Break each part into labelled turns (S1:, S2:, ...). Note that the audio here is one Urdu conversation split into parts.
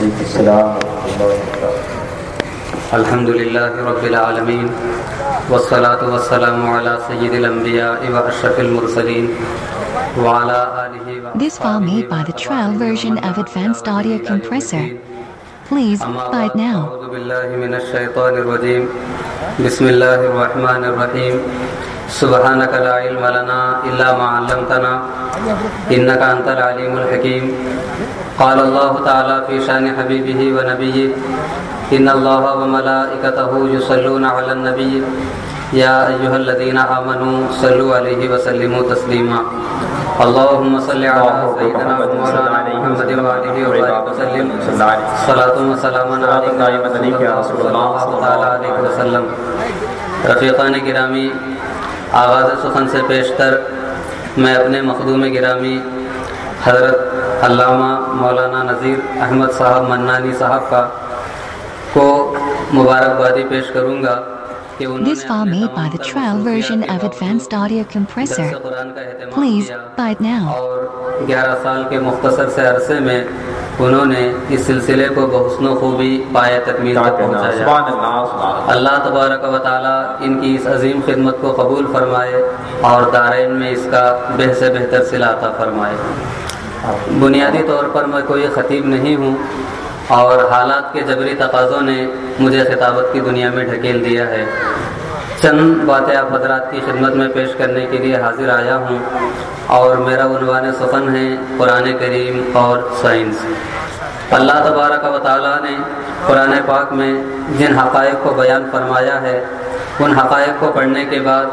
S1: السلام
S2: الحمد لله رب العالمين والصلاة والسلام على سيد الأنبياء وأشرف المرسلين وعلى آله
S3: This file made by the trial version of Advanced Audio Compressor. Please buy it now.
S2: أعوذ بالله من الشيطان الرجيم بسم الله الرحمن الرحيم سبحانك لا علم لنا إلا ما علمتنا إنك أنت العليم الحكيم. قال الله تعالى في شان حبيبه ونبيه إن الله وملائكته يصلون على النبي. يا أيها الذين آمنوا صلوا عليه وسلموا تسليما. اللهم صل على سيدنا ومولانا محمد وآله وبارك وسلم. صلاة وسلاما عليك يا رسول الله. صلى الله عليه وسلم. رفیقان گرامی آغاز سخن سے پیشتر میں اپنے مخدوم گرامی حضرت علامہ مولانا نذیر احمد صاحب منانی صاحب کا کو مبارکبادی پیش کروں گا کہ انہوں
S3: This file made by the trial version of Advanced Audio Compressor. Please buy it now.
S2: اور گیارہ سال کے مختصر سے عرصے میں انہوں نے اس سلسلے کو بحسن و خوبی پائے تکمیل تک پہنچایا۔
S1: اللہ
S2: تبارک و تعالی ان کی اس عظیم خدمت کو قبول فرمائے اور دارین میں اس کا بہ سے بہتر عطا فرمائے۔ بنیادی طور پر میں کوئی خطیب نہیں ہوں اور حالات کے جبری تقاضوں نے مجھے خطابت کی دنیا میں ڈھکیل دیا ہے۔ چند باتیں آپ حضرات کی خدمت میں پیش کرنے کے لیے حاضر آیا ہوں اور میرا عنوان سخن ہے قرآن کریم اور سائنس اللہ تبارک و تعالیٰ نے قرآن پاک میں جن حقائق کو بیان فرمایا ہے ان حقائق کو پڑھنے کے بعد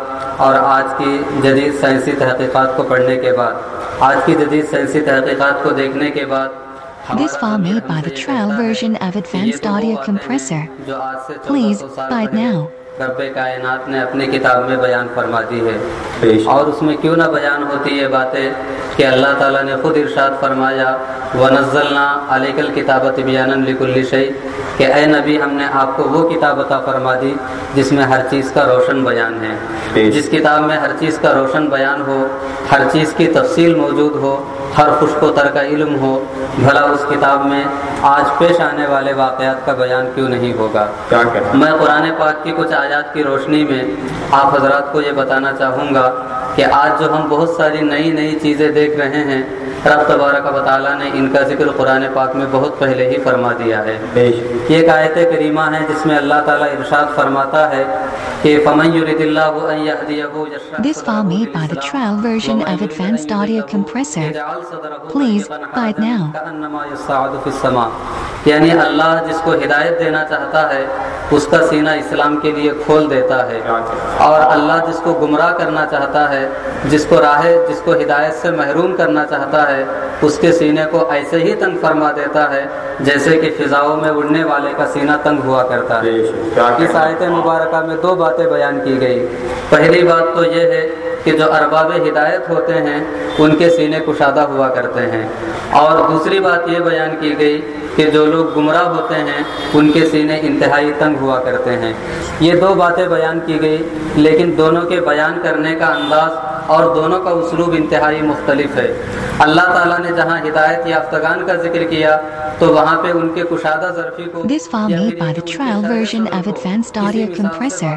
S2: اور آج کی جدید سائنسی تحقیقات کو پڑھنے کے بعد آج کی جدید سائنسی تحقیقات کو دیکھنے کے بعد
S3: This file made by the trial version of Advanced Audio Compressor. Please
S2: 1400 سال
S3: buy it now.
S2: رب کائنات نے اپنی کتاب میں بیان فرما دی ہے۔ اور اس میں کیوں نہ بیان ہوتی یہ باتیں کہ اللہ تعالیٰ نے خود ارشاد فرمایا، ونزلنا علیک الکتابت بیان لکل شعی کہ اے نبی، ہم نے آپ کو وہ کتاب عطا فرما دی جس میں ہر چیز کا روشن بیان ہے۔ جس کتاب میں ہر چیز کا روشن بیان ہو، ہر چیز کی تفصیل موجود ہو ہر خشک و تر کا علم ہو بھلا اس کتاب میں آج پیش آنے والے واقعات کا بیان کیوں نہیں ہوگا؟ میں قرآن پاک کی کچھ آیات کی روشنی میں آپ حضرات کو یہ بتانا چاہوں گا کہ آج جو ہم بہت ساری نئی نئی چیزیں دیکھ رہے ہیں رب تبارک و تعالیٰ نے ان کا ذکر قرآن پاک میں بہت پہلے ہی فرما دیا ہے۔ یہ ایک آیت کریمہ ہے جس میں اللہ تعالیٰ ارشاد فرماتا ہے
S3: This file made by the trial version of Advanced Audio Compressor. Please buy it now.
S2: یعنی اللہ جس کو ہدایت دینا چاہتا ہے اس کا سینہ اسلام کے لیے کھول دیتا ہے اور اللہ جس کو گمراہ کرنا چاہتا ہے جس کو راہ جس کو ہدایت سے محروم کرنا چاہتا ہے اس کے سینے کو ایسے ہی تنگ فرما دیتا ہے جیسے کہ فضاؤں میں اڑنے والے کا سینہ تنگ ہوا کرتا ہے اس آیت مبارکہ میں دو باتیں بیان کی گئی۔ پہلی بات تو یہ ہے کہ جو ارباب ہدایت ہوتے ہیں، ان کے سینے کشادہ ہوا کرتے ہیں۔ اور دوسری بات یہ بیان کی گئی کہ جو لوگ گمراہ ہوتے ہیں، ان کے سینے انتہائی تنگ ہوا کرتے ہیں۔ یہ دو باتیں بیان کی گئی، لیکن دونوں کے بیان کرنے کا انداز اور دونوں کا اسلوب انتہائی مختلف ہے اللہ تعالیٰ نے جہاں ہدایت یافتگان کا ذکر کیا تو وہاں پہ ان کے کشادہ ظرفی کو
S3: This file made by the trial version of Advanced Audio Compressor.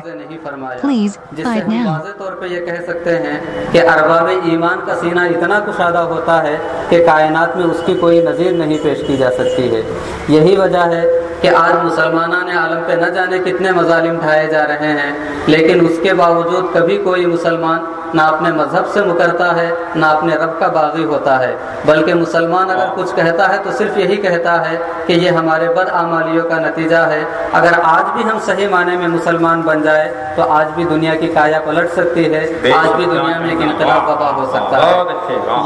S3: Please buy it now.
S2: واضح طور پہ یہ کہہ سکتے ہیں کہ ارباب ایمان کا سینہ اتنا کشادہ ہوتا ہے کہ کائنات میں اس کی کوئی نظیر نہیں پیش کی جا سکتی ہے یہی وجہ ہے کہ آج مسلمانان عالم پہ نہ جانے کتنے مظالم ڈھائے جا رہے ہیں لیکن اس کے باوجود کبھی کوئی مسلمان نہ اپنے مذہب سے مکرتا ہے نہ اپنے رب کا باغی ہوتا ہے بلکہ مسلمان اگر کچھ کہتا ہے تو صرف یہی کہتا ہے کہ یہ ہمارے بد آمالیوں کا نتیجہ ہے اگر آج بھی ہم صحیح معنی میں مسلمان بن جائے تو آج بھی دنیا کی کایا پلٹ سکتی ہے آج بھی دنیا میں ایک انقلاب وبا ہو سکتا ہے۔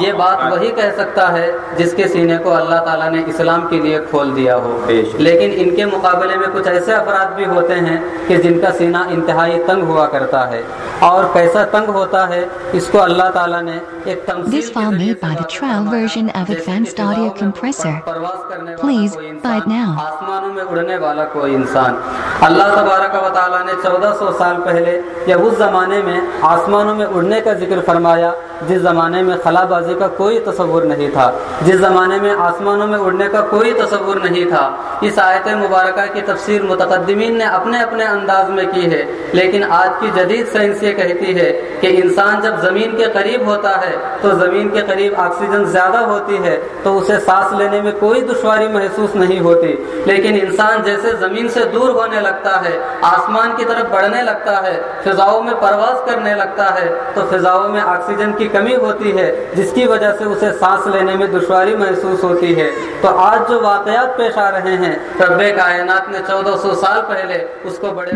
S2: یہ بات وہی کہہ سکتا ہے جس کے سینے کو اللہ تعالیٰ نے اسلام کے لیے کھول دیا ہو۔ لیکن ان کے مقابلے میں کچھ ایسے افراد بھی ہوتے ہیں کہ جن کا سینہ انتہائی تنگ ہوا کرتا ہے اور کیسا تنگ ہوتا ہے اس کو اللہ تعالیٰ نے ایک
S3: This file made by the trial version of Advanced Audio Compressor. Please buy it now.
S2: آسمانوں میں اڑنے والا کوئی انسان اللہ تبارک و تعالیٰ نے چودہ سو سال پہلے یا اس زمانے میں آسمانوں میں اڑنے کا ذکر فرمایا، جس زمانے میں خلا بازی کا کوئی تصور نہیں تھا۔ جس زمانے میں آسمانوں میں اڑنے کا کوئی تصور نہیں تھا۔ اس آیت مبارکہ کی تفسیر متقدمین نے اپنے اپنے انداز میں کی ہے۔ لیکن آج کی جدید سائنس یہ کہتی ہے کہ انسان جب زمین کے قریب ہوتا ہے، تو زمین کے قریب آکسیجن زیادہ ہوتی ہے، تو اسے سانس لینے میں کوئی دشواری محسوس نہیں ہوتی۔ لیکن انسان جیسے زمین سے دور ہونے لگتا ہے آسمان کی طرف بڑھنے لگتا ہے فضاؤں میں پرواز کرنے لگتا ہے تو فضاؤں میں آکسیجن کی کمی ہوتی ہے جس کی وجہ سے اسے سانس لینے میں دشواری محسوس ہوتی ہے۔ تو آج جو واقعات پیش آ رہے ہیں رب کائنات نے چودہ سو سال پہلے اس کو بڑے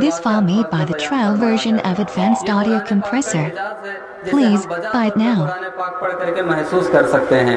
S3: Now.
S2: قرآن پاک پڑھ کر کے محسوس کر سکتے ہیں۔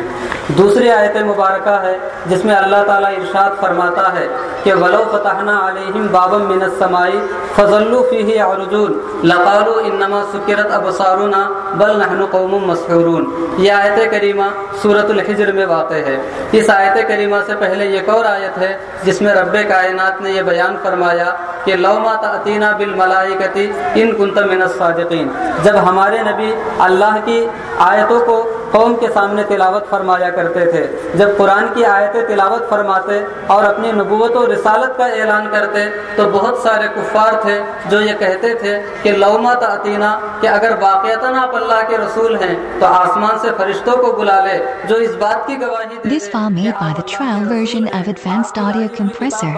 S2: دوسری آیت مبارکہ ہے جس میں اللہ تعالیٰ ارشاد فرماتا ہے کہ ولو فتحنا علیہم بابا من السمائی فضلوا فیہ عرجون لقالوا انما سکرت ابصارنا بل نحن قوم مسحورون۔ یہ آیت کریمہ سورۃ الحجر میں واقع ہے۔ اس آیت کریمہ سے پہلے ایک اور آیت ہے جس میں رب کائنات نے یہ بیان فرمایا کہ لو ما تأتینا بالملائکتی ان کنت من الصادقین جب ہمارے نبی اللہ کی آیتوں کو قوم کے سامنے تلاوت فرمایا کرتے تھے جب قرآن کی آیتیں تلاوت فرماتے اور اپنی نبوت و رسالت کا اعلان کرتے تو بہت سارے کفار تھے جو یہ کہتے تھے کہ لوما تعطینہ کہ اگر واقعتاً آپ اللہ کے رسول ہیں تو آسمان سے فرشتوں کو بلا لے جو اس بات کی گواہی دے
S3: This file made by the trial version of Advanced Audio Compressor.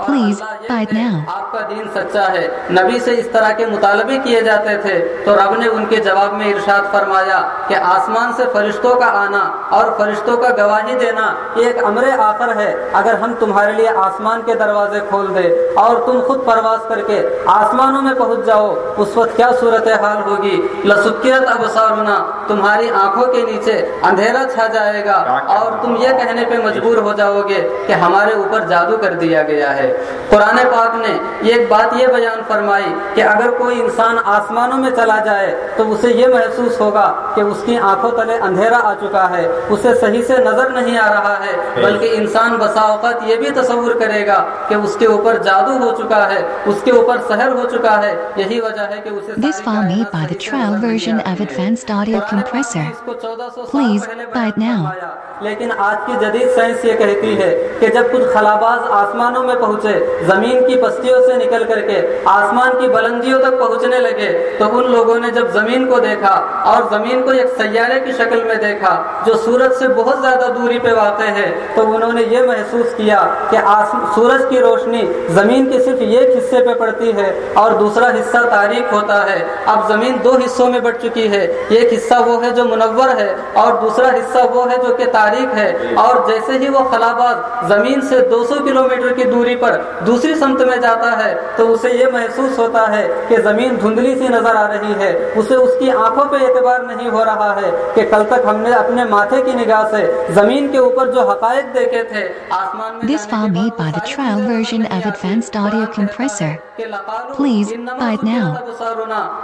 S3: Please buy it now.
S2: آپ کا دین سچا ہے نبی سے اس طرح کے مطالبے کیے جاتے تھے تو رب نے ان کے جواب میں ارشاد فرمایا کہ آسمان سے فرشتوں کا آنا اور فرشتوں کا گواہی دینا یہ ایک امر آخر ہے۔ اگر ہم تمہارے لیے آسمان کے دروازے کھول دے اور تم خود پرواز کر کے آسمانوں میں پہنچ جاؤ اس وقت کیا صورت حال ہوگی؟ لسکیت ابصارنا تمہاری آنکھوں کے نیچے اندھیرا چھا جائے گا اور تم یہ کہنے پہ مجبور ہو جاؤ گے کہ ہمارے اوپر جادو کر دیا گیا ہے۔ قرآن پاک نے ایک بات یہ بیان فرمائی کہ اگر کوئی انسان آسمانوں میں چلا جائے تو اسے یہ محسوس ہوگا کہ اس کی آنکھوں تلے اندھیرا آ چکا ہے اسے صحیح سے نظر نہیں آ رہا ہے بلکہ انسان بسا اوقات یہ بھی تصور کرے گا کہ اس کے اوپر جادو ہو چکا ہے اس کے اوپر سحر ہو چکا ہے یہی وجہ ہے کہ اسے
S3: This file made by the trial version of Advanced Audio Compressor. Please buy it now.
S2: لیکن آج کی جدید سائنس یہ کہتی ہے کہ جب کچھ خلاباز آسمانوں میں پہنچے زمین کی پستیوں سے نکل کر کے آسمان کی بلندیوں تک پہنچنے لگے تو ان لوگوں نے جب زمین کو دیکھا اور زمین کو ایک سیارے کی شکل میں دیکھا جو سورج سے بہت زیادہ دوری پہ واقع ہے، تو انہوں نے یہ محسوس کیا کہ سورج کی روشنی زمین کے صرف ایک حصے پہ پڑتی ہے اور دوسرا حصہ تاریخ ہوتا ہے۔ اب زمین دو حصوں میں بٹ چکی ہے۔ ایک حصہ وہ ہے جو منور ہے اور دوسرا حصہ وہ ہے جو کہ تاریخ ہے۔ اور جیسے ہی وہ خلاباد زمین سے دو سو کلو میٹر کی دوری پر دوسری سمت میں جاتا ہے، تو اسے یہ محسوس ہوتا ہے کہ زمین دھندلی سی نظر آ رہی ہے۔ اسے اس کی آنکھوں پہ اعتبار نہیں ہو رہا ہے کہ کل تک ہم نے اپنے ماتھے کی نگاہ سے زمین کے اوپر جو حقائق دیکھے تھے آسمان میں
S3: This file made by the trial version of Advanced Audio Compressor. Please buy it now.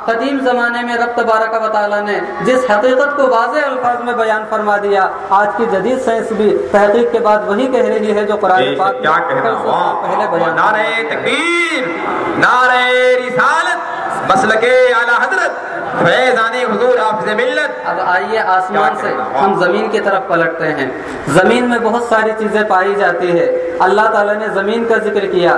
S2: قدیم زمانے میں رب تبارک و تعالیٰ نے جس حقیقت کو واضح الفاظ میں بیان فرما دیا آج کی جدید سائنس بھی تحقیق کے بعد وہی کہہ رہی ہے جو قرآن پاک
S1: کیا کہنا
S2: پہلے بیان
S1: نعرہ تکبیر نعرہ رسالت۔ مسلک اعلی حضرت۔ فیضان حضور حافظ ملت۔
S2: اب آئیے آسمان سے۔ ہم زمین کی طرف پلٹتے ہیں۔ زمین میں بہت ساری چیزیں پائی جاتی ہے اللہ تعالیٰ نے زمین کا ذکر کیا۔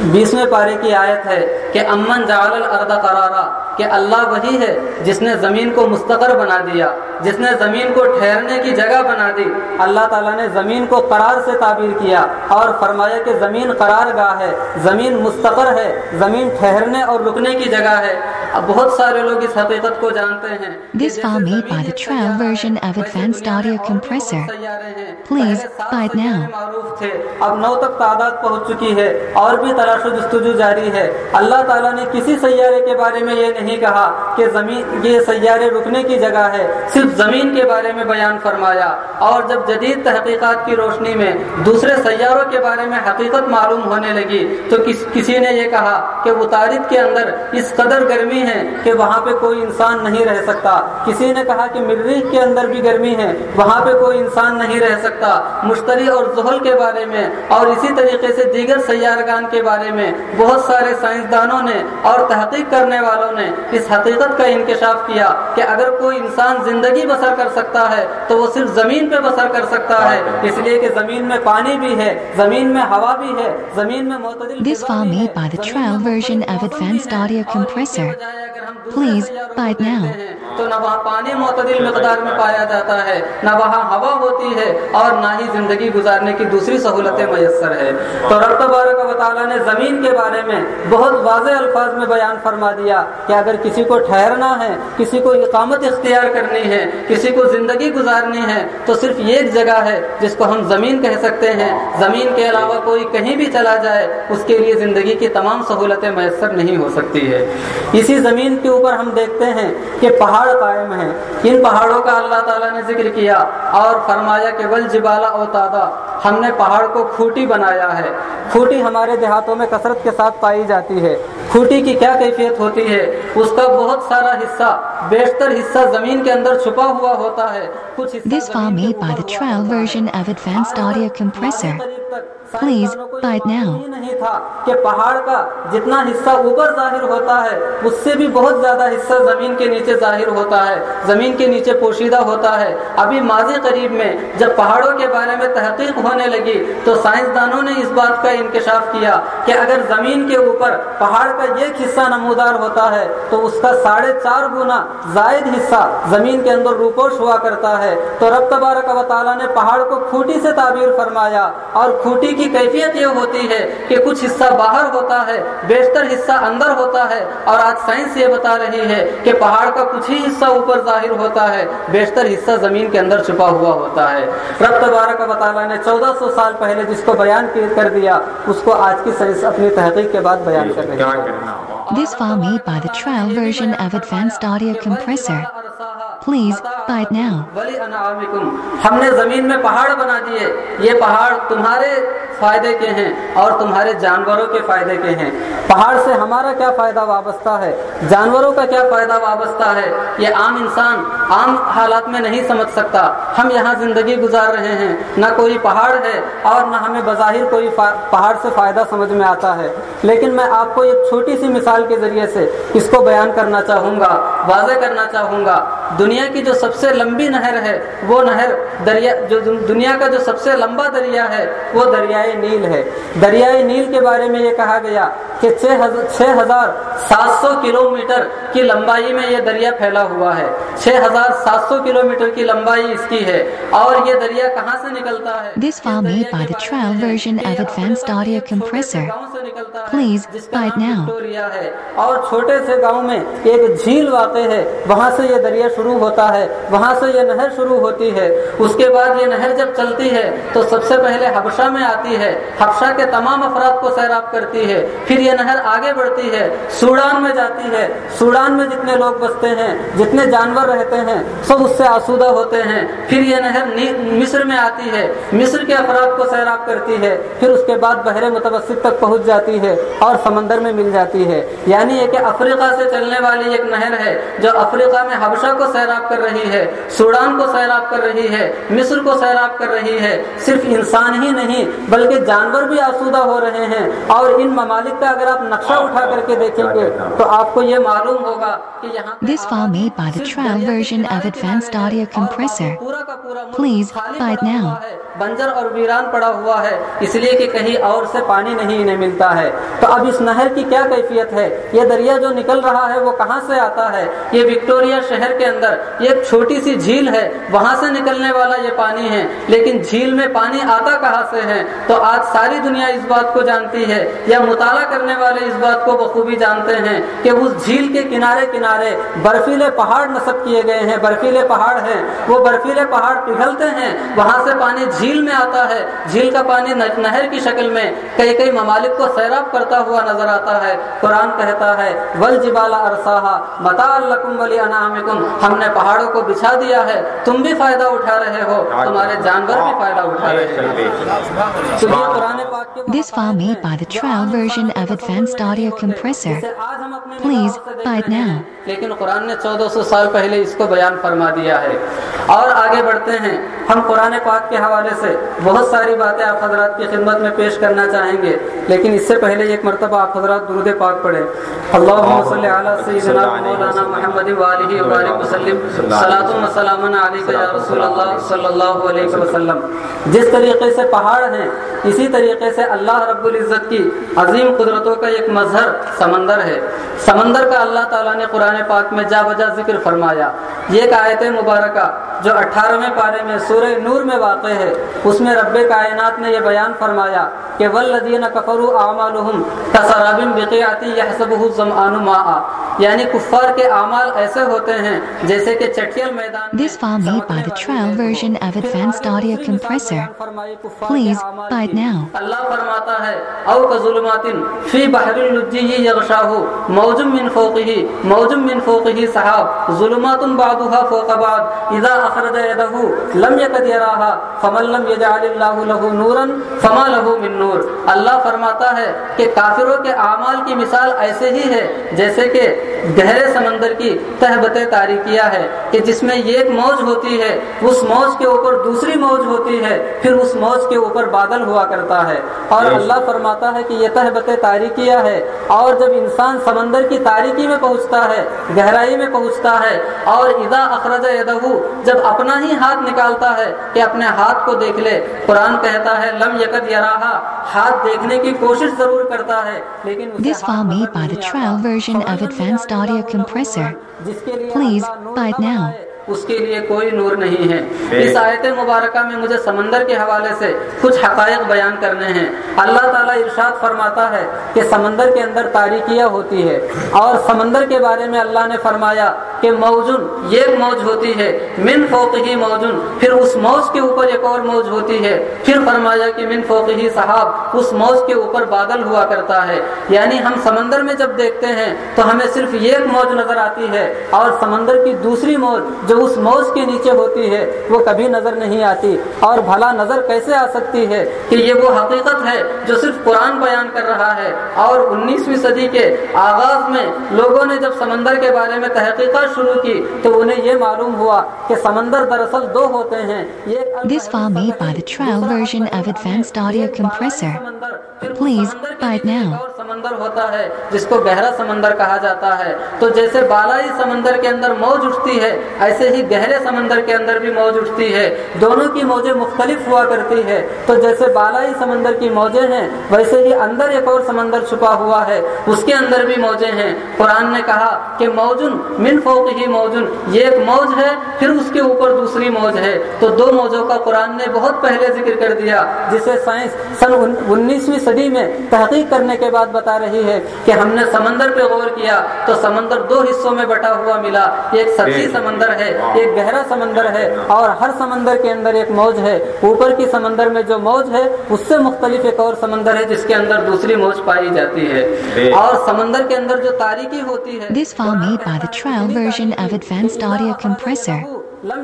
S2: بیسویں پارے کی آیت ہے کہ امن جعل الارض قرارا کہ اللہ وہی ہے جس نے زمین کو مستقر بنا دیا جس نے زمین کو ٹھہرنے کی جگہ بنا دی۔ اللہ تعالیٰ نے زمین کو قرار سے تعبیر کیا اور فرمایا کہ زمین قرار گاہ ہے زمین مستقر ہے زمین ٹھہرنے اور رکنے کی جگہ ہے۔ اب بہت سارے لوگ اس حقیقت کو جانتے ہیں
S3: This file made by the trial version of Advanced Audio Compressor. Please buy it now.
S2: معروف تھے اب نو تک تعداد پہنچ چکی ہے۔ اور بھی تلاش و جستجو جاری ہے۔ اللہ تعالیٰ نے کسی سیارے کے بارے میں یہ نہیں کہا کہ زمین یہ سیارے رکنے کی جگہ ہے۔ صرف زمین کے بارے میں بیان فرمایا۔ اور جب جدید تحقیقات کی روشنی میں دوسرے سیاروں کے بارے میں حقیقت معلوم ہونے لگی تو کس کسی نے یہ کہا کہ اتارد کے اندر اس قدر گرمی ہے کہ وہاں پہ کوئی انسان نہیں رہ سکتا۔ کسی نے کہا کہ مریخ کے اندر بھی گرمی ہے وہاں پہ کوئی انسان نہیں رہ سکتا۔ مشتری اور زحل کے بارے میں اور اسی طریقے سے دیگر سیارگان کے بارے میں بہت سارے سائنسدانوں نے اور تحقیق کرنے والوں نے اس حقیقت کا انکشاف کیا کہ اگر کوئی انسان زندگی بسر کر سکتا ہے تو وہ صرف زمین پہ بسر کر سکتا ہے۔ اس لیے کہ زمین میں پانی بھی ہے زمین میں ہوا بھی ہے زمین میں معتدل
S3: This file made by the trial version of Advanced Audio Compressor. Please buy it now.
S2: تو نہ وہاں پانی معتدل مقدار میں پایا جاتا ہے، نہ وہاں ہوا ہوتی ہے اور نہ ہی زندگی گزارنے کی دوسری سہولتیں میسر ہے تو رب تبارک و تعالیٰ نے زمین کے بارے میں بہت واضح الفاظ میں بیان فرما دیا کہ اگر کسی کو ٹھہرنا ہے، کسی کو اقامت اختیار کرنی ہے، کسی کو زندگی گزارنی ہے، تو صرف ایک جگہ ہے جس کو ہم زمین کہہ سکتے ہیں زمین کے علاوہ کوئی کہیں بھی چلا جائے، اس کے لیے زندگی کی تمام سہولتیں میسر نہیں ہو سکتی ہے اسی زمین کے اوپر ہم دیکھتے ہیں کہ پہاڑ قائم ہیں۔ ان پہاڑوں کا اللہ تعالیٰ نے ذکر کیا اور فرمایا کہ ول جبالا اوتادا ہم نے پہاڑ کو کھوٹی بنایا ہے۔ کھوٹی ہمارے دیہاتوں میں کثرت کے ساتھ پائی جاتی ہے۔ کھوٹی کی کیا کیفیت ہوتی ہے؟ اس کا بہت سارا حصہ بیشتر حصہ زمین کے اندر چھپا ہوا ہوتا ہے۔ کچھ حصہ
S3: Now.
S2: نہیں تھا کہ پہاڑ کا جتنا حصہ اوپر ظاہر ہوتا ہے اس سے بھی بہت زیادہ حصہ زمین کے نیچے ظاہر ہوتا ہے زمین کے نیچے پوشیدہ ہوتا ہے ابھی ماضی قریب میں جب پہاڑوں کے بارے میں تحقیق ہونے لگی تو سائنسدانوں نے اس بات کا انکشاف کیا کہ اگر زمین کے اوپر پہاڑ کا ایک حصہ نمودار ہوتا ہے تو اس کا ساڑھے چار گنا زائد حصہ زمین کے اندر روپوش ہوا کرتا ہے تو رب تبارک و تعالیٰ نے پہاڑ کو کھوٹی سے تعبیر فرمایا اور کھوٹی کی کیفیت یہ ہوتی ہے کہ کچھ حصہ باہر ہوتا ہے بیشتر حصہ اندر ہوتا ہے۔ اور آج سائنس یہ بتا رہی ہے کہ پہاڑ کا کچھ ہی حصہ اوپر ظاہر ہوتا ہے بیشتر حصہ زمین کے اندر چھپا ہوا ہوتا ہے۔ رب تبارک و تعالیٰ نے چودہ سو سال پہلے جس کو بیان کر دیا اس کو آج کی سائنس اپنی تحقیق کے بعد بیان کر رہی ہے۔
S3: This file made by the trial version of Advanced Audio Compressor. Please buy it now.
S2: ہم نے زمین میں پہاڑ بنا دیے۔ یہ پہاڑ تمہارے فائدے کے ہیں اور تمہارے جانوروں کے فائدے کے ہیں۔ پہاڑ سے ہمارا کیا فائدہ وابستہ ہے؟ جانوروں کا کیا فائدہ وابستہ ہے؟ یہ عام انسان عام حالات میں نہیں سمجھ سکتا۔ ہم یہاں زندگی گزار رہے ہیں۔ نہ کوئی پہاڑ ہے اور نہ ہمیں بظاہر کوئی فا- پہاڑ سے فائدہ سمجھ میں آتا ہے۔ لیکن میں آپ کو ایک چھوٹی سی مثال کے ذریعے سے اس کو بیان کرنا چاہوں گا، واضح کرنا چاہوں گا۔ دنیا کی جو سب سے لمبی نہر ہے، وہ نہر دریا، جو دنیا کا جو سب سے لمبا دریا ہے، وہ دریائے نیل ہے۔ دریائے نیل کے بارے میں یہ کہا گیا کہ چھ ہزار سات سو کلو میٹر کی لمبائی میں یہ دریا پھیلا ہوا ہے۔ چھ ہزار سات سو کلو میٹر کی لمبائی اس کی ہے اور یہ دریا کہاں سے نکلتا ہے؟
S3: This file made by the trial version of Advanced Audio Compressor. Please buy it now.
S2: ہے۔ اور چھوٹے سے گاؤں میں ایک جھیل واقع ہے۔ وہاں سے یہ دریا شروع ہوتا ہے۔ وہاں سے یہ نہر شروع ہوتی ہے۔ اس کے بعد یہ نہر جب چلتی ہے تو سب سے پہلے حبشہ میں آتی ہے حبشہ کے تمام افراد کو سیراب کرتی ہے، پھر یہ نہر آگے بڑھتی ہے سوڈان میں جاتی ہے۔ سوڈان میں جتنے لوگ بستے ہیں، جتنے جانور رہتے ہیں، سب اس سے آسودہ ہوتے ہیں۔ پھر یہ نہر مصر میں آتی ہے۔ مصر کے افراد کو سیراب کرتی ہے، پھر اس کے بعد بحر متوسط تک پہنچ جاتی ہے اور سمندر میں مل جاتی ہے۔ یعنی یہ کہ افریقہ سے چلنے والی ایک نہر ہے، جو افریقہ میں حبشہ کو سیراب کر رہی ہے سوڈان کو سیراب کر رہی ہے، مصر کو سیراب کر رہی ہے۔ صرف انسان ہی نہیں، بلکہ جانور بھی آسودہ ہو رہے ہیں اور ان ممالک کا اگر آپ نقشہ اٹھا کر کے دیکھیں گے تو آپ کو یہ معلوم ہوگا کہ یہاں پہ
S3: This file made by the trial version of Advanced Audio Compressor.
S2: پورا کا پورا ملک
S3: Please buy it now.
S2: بنجر اور ویران پڑا ہوا ہے اس لیے کہ کہیں اور سے پانی نہیں انہیں ملتا ہے۔ تو اب اس نہر کی کیا کیفیت ہے؟ یہ دریا جو نکل رہا ہے وہ کہاں سے آتا ہے؟ یہ وکٹوریا شہر کے اندر یہ ایک چھوٹی سی جھیل ہے وہاں سے نکلنے والا یہ پانی ہے۔ لیکن جھیل میں پانی آتا کہاں سے ہے؟ تو آج ساری دنیا اس بات کو جانتی ہے یا مطالعہ کرنے والے اس بات کو بخوبی جانتے جانتے ہیں کہ اس جھیل کے کنارے کنارے برفیلے پہاڑ نصب کیے گئے ہیں برفیلے پہاڑ ہیں۔ وہ برفیلے پہاڑ پگھلتے ہیں وہاں سے پانی جھیل میں آتا ہے۔ جھیل کا پانی نہر کی شکل میں کئی کئی ممالک کو سیراب کرتا ہوا نظر آتا ہے۔ قرآن کہتا ہے ول جبالا ارساہا متا الکم ولی انعامکم ہم نے پہاڑوں کو بچھا دیا ہے۔ تم بھی فائدہ اٹھا رہے ہو۔ تمہارے جانور بھی فائدہ اٹھا رہے ہیں۔ تو یہ قرآن پاک کے
S3: This file made by the trial version of Advanced Audio Compressor. Please, buy it now.
S2: لیکن قرآن نے چودہ سو سال پہلے اس کو بیان فرما دیا ہے۔ اور آگے بڑھتے ہیں۔ ہم قرآن پاک کے حوالے سے بہت ساری باتیں آپ حضرات کی خدمت میں پیش کرنا چاہیں گے لیکن اس سے پہلے ایک مرتبہ آپ حضرات درود پاک پڑھیں۔ اللہم صلی علی سیدنا و مولانا محمد والہ وبارک وسلم۔ صلاۃ و سلام علیک یا رسول اللہ صلی اللہ علیہ وسلم۔ جس طریقے سے پہاڑ ہیں اسی طریقے سے اللہ رب العزت کی عظیم قدرتوں کا ایک مظہر سمندر ہے۔ سمندر کا اللہ تعالیٰ نے قرآن پاک میں جا بجا ذکر فرمایا۔ یہ ایک آیت مبارکہ جو اٹھارہویں پارے میں سورہ نور میں واقع ہے۔ اس میں رب کائنات نے یہ بیان فرمایا کہ والذین کفروا اعمالهم کسراب بقیعۃ یحسبه الظمآن ماء۔ یعنی کفار کے اعمال ایسے ہوتے ہیں جیسے کہ چٹیل میدان
S3: This file made by the trial version of Advanced Audio Compressor. Please, buy it now.
S2: اللہ فرماتا ہے، او کظلمات فی بحر اللجی یغشاہ موج من فوقه موج من فوقه سحاب، ظلمات بعضها فوق بعض، اذا اخرج يده لم يكد يراها فمن لم يجعل الله له نورا، فما له من نور اللہ فرماتا ہے کہ کافروں کے اعمال کی مثال ایسے ہی ہے، جیسے کہ گہرے سمندر کی تہبت تاریکیہ ہے، کہ جس میں ایک موج ہوتی ہے، اس موج کے اوپر دوسری موج ہوتی ہے، پھر اس موج کے اوپر بادل ہوا کرتا ہے اور اللہ فرماتا ہے کہ یہ تہبت تاریکیہ ہے اور جب انسان سمندر کی تاریکی میں پہنچتا ہے گہرائی میں پہنچتا ہے اور اذا اخرج یدہ جب اپنا ہی ہاتھ نکالتا ہے کہ اپنے ہاتھ کو دیکھ لے قرآن کہتا ہے لم یکد یراہا ہاتھ دیکھنے کی کوشش ضرور کرتا ہے لیکن
S3: This file
S2: ہاتھ
S3: made by the trial version of Advanced Audio Compressor.
S2: اللہ جس کے لیے
S3: Please, buy it now.
S2: اس کے لیے کوئی نور نہیں ہے۔ اس آیت مبارکہ میں مجھے سمندر کے حوالے سے کچھ حقائق بیان کرنے ہیں۔ اللہ تعالیٰ ارشاد فرماتا ہے کہ سمندر کے اندر تاریکیاں ہوتی ہے اور سمندر کے بارے میں اللہ نے فرمایا کہ موجن ایک موج ہوتی ہے من فوق ہی موجن پھر اس موج کے اوپر ایک اور موج ہوتی ہے۔ پھر فرمایا کہ من فوق ہی صحاب اس موج کے اوپر بادل ہوا کرتا ہے۔ یعنی ہم سمندر میں جب دیکھتے ہیں تو ہمیں صرف ایک موج نظر آتی ہے اور سمندر کی دوسری موج جو اس موج کے نیچے ہوتی ہے وہ کبھی نظر نہیں آتی اور بھلا نظر کیسے آ سکتی ہے کہ یہ وہ حقیقت ہے جو صرف قرآن بیان کر رہا ہے اور انیسویں صدی کے آغاز میں لوگوں نے جب سمندر کے بارے میں تحقیقات شروع کی تو انہیں یہ معلوم ہوا کہ سمندر دراصل دو ہوتے ہیں ایک
S3: This file made by the trial version of Advanced Audio Compressor. Please, buy it now.
S2: سمندر ہوتا ہے جس کو گہرا سمندر کہا جاتا ہے تو جیسے بالائی سمندر کے اندر موج اٹھتی ہے ایسے ہی گہرے سمندر کے اندر بھی موج اٹھتی ہے۔ دونوں کی موجیں مختلف ہوا کرتی ہے۔ تو جیسے بالائی سمندر کی موجیں ہیں ویسے ہی اندر ایک اور سمندر چھپا ہوا ہے۔ اس کے اندر بھی موجیں ہیں۔ قرآن نے کہا کہ موجن من فوق ہی موجن یہ ایک موج ہے پھر اس کے اوپر دوسری موج ہے۔ تو دو موجوں کا قرآن نے بہت پہلے ذکر کر دیا جسے سائنس سن انیسویں صدی میں تحقیق کرنے کے بعد بتا رہی ہے کہ ہم نے سمندر پہ غور کیا تو سمندر دو حصوں میں بٹا ہوا ملا۔ ایک سطحی سمندر ہے ایک گہرا سمندر ہے اور ہر سمندر کے اندر ایک موج ہے اوپر کی سمندر میں جو موج ہے، اس سے مختلف ایک اور سمندر ہے جس کے اندر دوسری موج پائی جاتی ہے اور سمندر کے اندر جو تاریکی ہوتی ہے،
S3: This file made by the trial version of Advanced Audio Compressor. Now.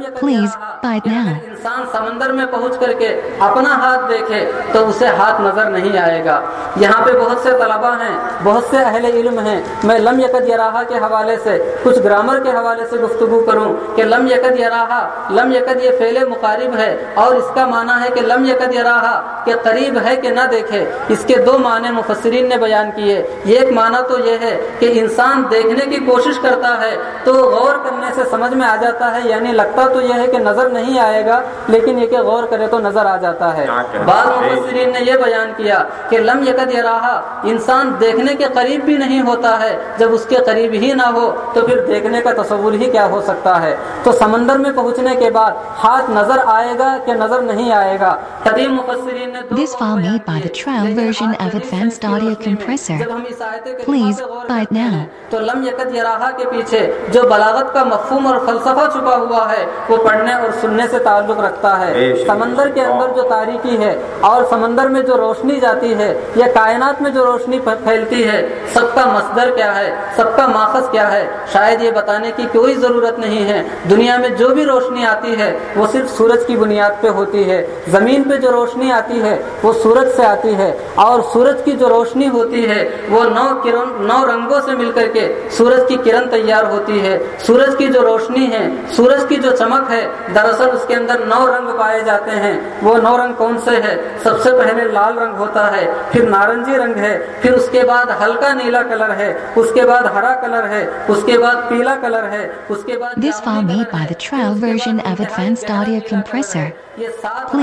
S2: اگر انسان سمندر میں پہنچ کر کے اپنا ہاتھ دیکھے تو اسے ہاتھ نظر نہیں آئے گا۔ یہاں پہ بہت سے طلبہ ہیں بہت سے اہل علم ہیں۔ میں لم یکد یراہا کے حوالے سے کچھ گرامر کے حوالے سے گفتگو کروں کہ لم یکد یراہا لم یکد یہ فعل مقارب ہے اور اس کا معنی ہے کہ لم یکد یراہا کہ قریب ہے کہ نہ دیکھے۔ اس کے دو معنی مفسرین نے بیان کیے۔ ایک معنی تو یہ ہے کہ انسان دیکھنے کی کوشش کرتا ہے تو غور کرنے سے سمجھ میں آ جاتا ہے یعنی لگتا تو یہ ہے کہ نظر نہیں آئے گا لیکن یہ کہ غور کرے تو نظر آ جاتا ہے۔ بعض مفسرین نے یہ بیان کیا کہ لم یکد یہ رہا انسان دیکھنے کے قریب بھی نہیں ہوتا ہے۔ جب اس کے قریب ہی نہ ہو تو پھر دیکھنے کا تصور ہی کیا ہو سکتا ہے۔ تو سمندر میں پہنچنے کے بعد ہاتھ نظر آئے گا کہ نظر نہیں آئے گا۔ قدیم مفسرین نے
S3: This file made by the trial version of Advanced Audio Compressor.
S2: جب ہم اس آیت کریمہ
S3: Please buy it now.
S2: تو لم یکد یراہا کے پیچھے جو بلاغت کا مفہوم اور فلسفہ چھپا ہوا ہے وہ پڑھنے اور سننے سے تعلق رکھتا ہے۔ سمندر کے اندر جو تاریکی ہے اور سمندر میں جو روشنی جاتی ہے یا کائنات میں جو روشنی پھیلتی ہے سب کا مصدر کیا ہے؟ سب کا ماخذ کیا ہے؟ شاید یہ بتانے کی کوئی ضرورت نہیں ہے۔ دنیا میں جو بھی روشنی آتی ہے وہ صرف سورج کی بنیاد پہ ہوتی ہے۔ زمین پہ جو روشنی آتی ہے وہ سورج سے آتی ہے۔ اور سورج کی جو روشنی ہوتی ہے وہ نو کرن نو رنگوں سے مل کر کے سورج کی کرن تیار ہوتی ہے۔ سورج کی جو روشنی ہے سورج کی جو چمک ہے دراصل اس کے اندر نو رنگ پائے جاتے ہیں۔ وہ نو رنگ کون سے ہے سب سے پہلے لال رنگ ہوتا ہے پھر نارنجی رنگ ہے پھر اس کے بعد ہلکا نیلا کلر ہے اس کے بعد ہرا کلر ہے اس کے بعد پیلا کلر ہے اس کے بعد
S3: This file made by the trial version of Advanced Audio Compressor.
S2: یہ سات.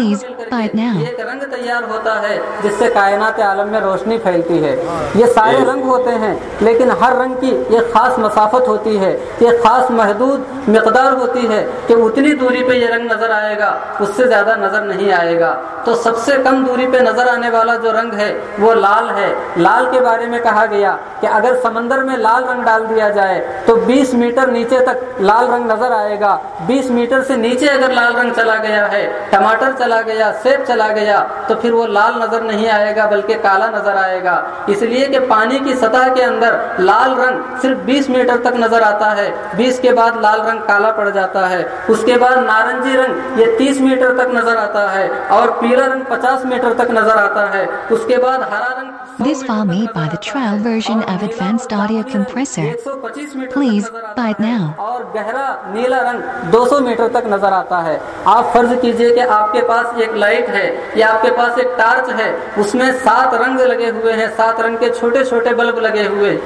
S2: ایک رنگ تیار ہوتا ہے جس سے کائنات عالم میں روشنی پھیلتی ہے۔ یہ سارے رنگ ہوتے ہیں لیکن ہر رنگ کی ایک خاص مسافت ہوتی ہے ایک خاص محدود مقدار ہوتی ہے کہ اتنی دوری پہ یہ رنگ نظر آئے گا اس سے زیادہ نظر نہیں آئے گا۔ تو سب سے کم دوری پہ نظر آنے والا جو رنگ ہے وہ لال ہے۔ لال کے بارے میں کہا گیا کہ اگر سمندر میں لال رنگ ڈال دیا جائے تو بیس میٹر نیچے تک لال رنگ نظر آئے گا۔ بیس میٹر سے نیچے اگر لال رنگ چلا گیا ہے ٹماٹر چلا گیا سیب چلا گیا تو پھر وہ لال نظر نہیں آئے گا بلکہ کالا نظر آئے گا۔ اس لیے کہ پانی کی سطح کے اندر لال رنگ صرف بیس میٹر تک نظر آتا ہے۔ بیس کے بعد لال رنگ کالا پڑ جاتا ہے۔ اس کے بعد نارنجی رنگ یہ تیس میٹر تک نظر آتا ہے اور پیلا رنگ پچاس میٹر تک نظر آتا ہے۔ اس کے بعد ہرا رنگ
S3: This file made by the trial version of Advanced Audio Compressor.
S2: 125 metre
S3: Please buy it now.
S2: اور گہرا نیلا رنگ دو سو میٹر تک نظر آتا ہے۔ آپ فرض کیجیے کہ آپ کے پاس ایک لائٹ ہے یا آپ کے پاس ایک ٹارچ ہے، اس میں سات رنگ لگے ہوئے ہیں، سات رنگ کے چھوٹے چھوٹے بلب لگے ہوئے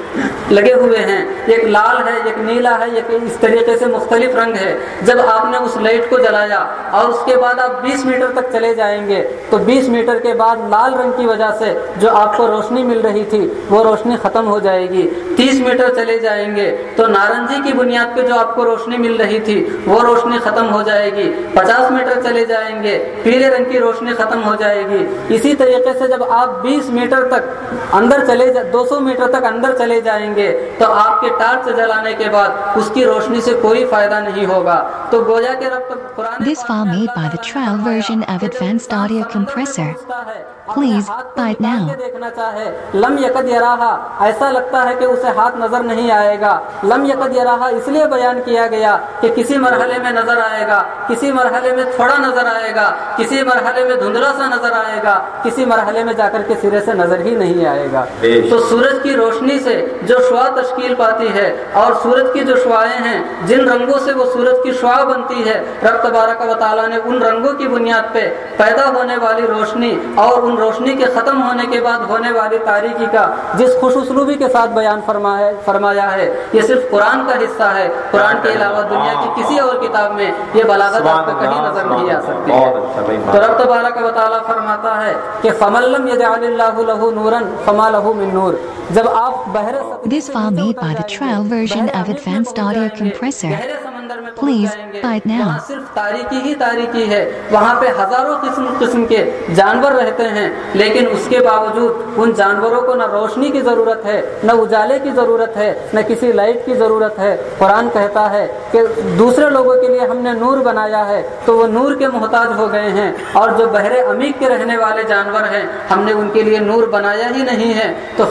S2: لگے ہوئے ہیں۔ ایک لال ہے، ایک نیلا ہے، ایک اس طریقے سے مختلف رنگ ہے۔ جب آپ نے اس لائٹ کو جلایا اور اس کے بعد آپ بیس میٹر تک چلے جائیں گے، تو بیس میٹر کے بعد لال رنگ کی وجہ سے جو آپ کو روشنی مل رہی تھی، وہ روشنی ختم ہو جائے گی۔ تیس میٹر چلے جائیں گے، تو نارنجی کی بنیاد پہ جو آپ کو روشنی مل رہی تھی، وہ روشنی ختم ہو جائے گی۔ پچاس میٹر چلے جائیں گے۔ پیلے رنگ کی روشنی ختم ہو جائے گی۔ اسی طریقے سے جب آپ بیس میٹر تک اندر چلے دو سو میٹر تک اندر چلے جائیں گے تو آپ کے ٹارچ جلانے کے بعد اس کی روشنی سے کوئی فائدہ نہیں ہوگا۔ تو گویا کے رب قرآن
S3: This file made by the trial version of Advanced Audio Compressor. Buy it now.
S2: دیکھنا چاہے لم یقد یراہا ایسا لگتا ہے کہ اسے ہاتھ نظر نہیں آئے گا لم یقد یراہا اس لیے بیان کیا گیا کہ کسی مرحلے میں نظر آئے گا کسی مرحلے میں تھوڑا نظر آئے گا کسی مرحلے میں دھندلا سا نظر آئے گا کسی مرحلے میں جا کر کے سرے سے نظر ہی نہیں آئے گا۔ تو سورج کی روشنی سے جو شعا تشکیل پاتی ہے اور سورج کی جو شعائیں ہیں جن رنگوں سے وہ سورج کی شعا بنتی ہے رب تبارک و تعالیٰ نے ان رنگوں کی بنیاد پہ پیدا ہونے والی روشنی اور ان روشنی کے ختم ہونے کے بعد ہونے والی تاریکی کا جس خوش اسلوبی کے ساتھ بیان فرمایا فرمایا ہے یہ صرف قرآن کا حصہ ہے۔ قرآن کے علاوہ دنیا کی کسی اور کتاب میں یہ بلاغت آپ کو کہیں نظر نہیں آ سکتی
S1: اچھا
S2: تو رب تبارک و تعالیٰ فرماتا ہے کہ فملم یجعل اللہ لہ نورن فما لہ من نور۔ جب آپ بحر
S3: This file made by the trial version of Advanced Audio Compressor.
S2: سمندر میں پہنچ جائیں گے،. وہاں صرف تاریکی ہی تاریکی ہے۔ وہاں پہ ہزاروں قسم قسم کے جانور رہتے ہیں۔ لیکن اس کے باوجود ان جانوروں کو نہ روشنی کی ضرورت ہے نہ اجالے کی ضرورت ہے نہ کسی لائٹ کی ضرورت ہے۔ قرآن کہتا ہے کہ دوسرے لوگوں کے لیے ہم نے نور بنایا ہے تو وہ نور کے محتاج ہو گئے ہیں۔ اور جو بحر عمیق کے رہنے والے جانور ہیں ہم نے ان کے لیے نور بنایا ہی نہیں ہے۔ تو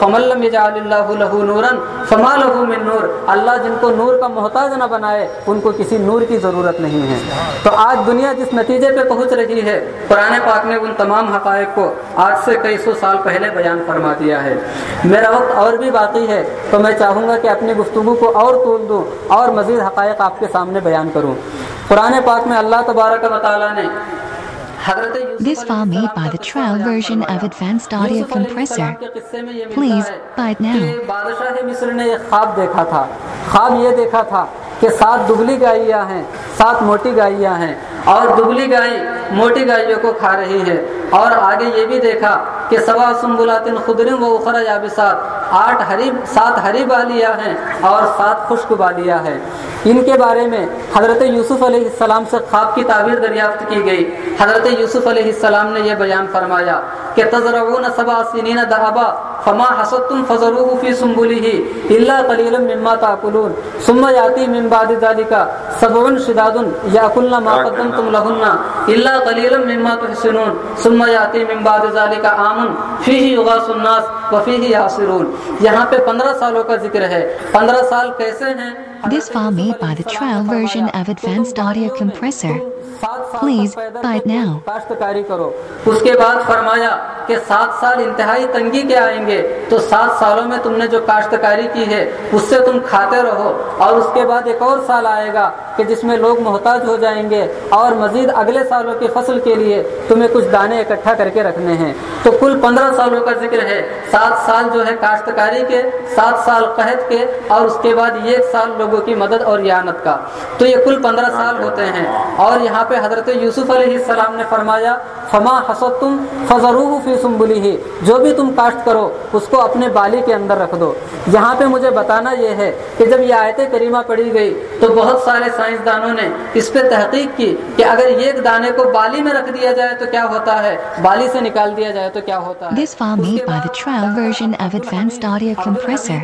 S2: یجعل اللہ لہو نورن فما لہو من نور۔ اللہ جن کو نور کا محتاج نہ بنائے ان کو کسی نور کی ضرورت نہیں ہے۔ تو آج دنیا جس نتیجے پہ پہنچ رہی ہے، قرآن پاک نے ان تمام حقائق کو آج سے کئی سو سال پہلے بیان فرما دیا ہے۔ میرا وقت اور بھی باقی ہے، تو میں چاہوں گا کہ اپنی گفتگو کو اور طول دوں، اور مزید حقائق آپ کے سامنے بیان کروں۔ قرآن پاک میں اللہ تبارک و تعالیٰ نے
S3: This file made by the trial version of Advanced Audio Compressor. Please buy it now.
S2: بادشاہ مصر نے ایک خواب دیکھا تھا خواب یہ دیکھا تھا کہ سات دبلی گائیاں ہیں سات موٹی گائیاں ہیں اور دبلی گائے موٹی گائیوں کو کھا رہی ہے اور آگے یہ بھی دیکھا کہ سوا سنبلات خدرم و اخرا یابسات آٹھ ہری سات ہری بالیاں ہیں اور سات خشک بالیاں ہیں۔ ان کے بارے میں حضرت یوسف علیہ السلام سے خواب کی تعبیر دریافت کی گئی۔ حضرت یوسف علیہ السلام نے یہ بیان فرمایا کہ تزرعون سبع سنین دہبا۔ فما حسدتم فزروه في سنبله الا قليلا مما تاكلون ثم ياتي من بعد ذلك سبع شداد ياكلن ما قدمتم لهن الا قليلا مما تحسنون ثم ياتي من بعد ذلك عام فيه يغاث الناس وفيه يعصرون یہاں پہ پندرہ سالوں کا ذکر ہے پندرہ سال کیسے ہیں
S3: This file made by the trial version of Advanced Audio Compressor. Buy it now.
S2: کاشتکاری کرو۔ اس کے بعد فرمایا کہ سات سال انتہائی تنگی کے آئیں گے۔ تو سات سالوں میں تم نے جو کاشتکاری کی ہے اس سے تم کھاتے رہو۔ اور اس کے بعد ایک اور سال آئے گا کہ جس میں لوگ محتاج ہو جائیں گے۔ اور مزید اگلے سالوں کی فصل کے لیے تمہیں کچھ دانے اکٹھا کر کے رکھنے ہیں۔ تو کل پندرہ سالوں کا ذکر ہے۔ سات سال جو ہے کاشتکاری کے سات سال قحط کے اور اس کے بعد ایک سال لوگوں کی مدد اور یانت کا۔ تو یہ کل پندرہ سال ہوتے ہیں۔ اور یہاں پہ حضرت یوسف علیہ السلام نے فرمایا، فما حسد تم فضرو فی سمبلی ہی جو بھی تم کاشت کرو، اس کو اپنے بالی کے اندر رکھ دو۔ یہاں پہ مجھے بتانا یہ ہے کہ جب یہ آیت کریمہ پڑھی گئی تو بہت سارے سائنسدانوں نے اس پہ تحقیق کی کہ اگر ایک دانے کو بالی میں رکھ دیا جائے تو کیا ہوتا ہے بالی سے نکال دیا جائے تو کیا ہوتا ہے
S3: This file made by the trial version of Advanced Audio Compressor.